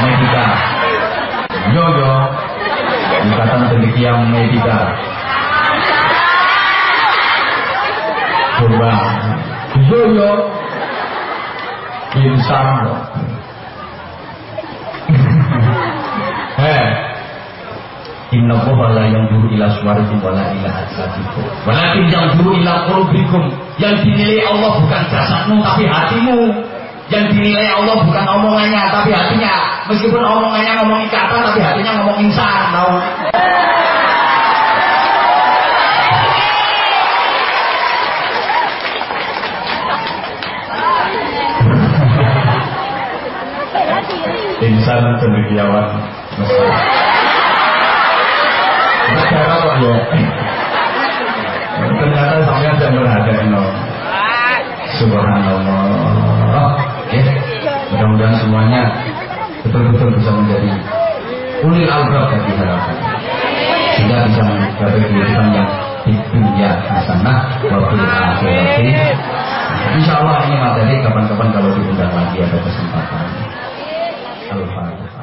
Medika. Yoyo Ikatan Cendekiawan Medika. Coba Yoyo Insan Inna Allah la yanzuru ila suwarikum wa la ila ajsadikum. Walakin yanzuru ila qulubikum. Yang dinilai Allah bukan jasadmu tapi hatimu. Yang dinilai Allah bukan omongannya tapi hatinya. Meskipun omongannya ngomong kata tapi hatinya ngomong insan, tahu? Insan cendekiawan Mesir ya ternyata sampean tidak berharga no subhanallah ya mudah-mudahan semuanya betul-betul bisa menjadi ulil albab bagi harapan sehingga bisa mencapai kehidupan yang di dunia hasanah wabil akhirati. Insya Allah ini materi kapan-kapan kalau diundang lagi ada kesempatan. Al-Fatihah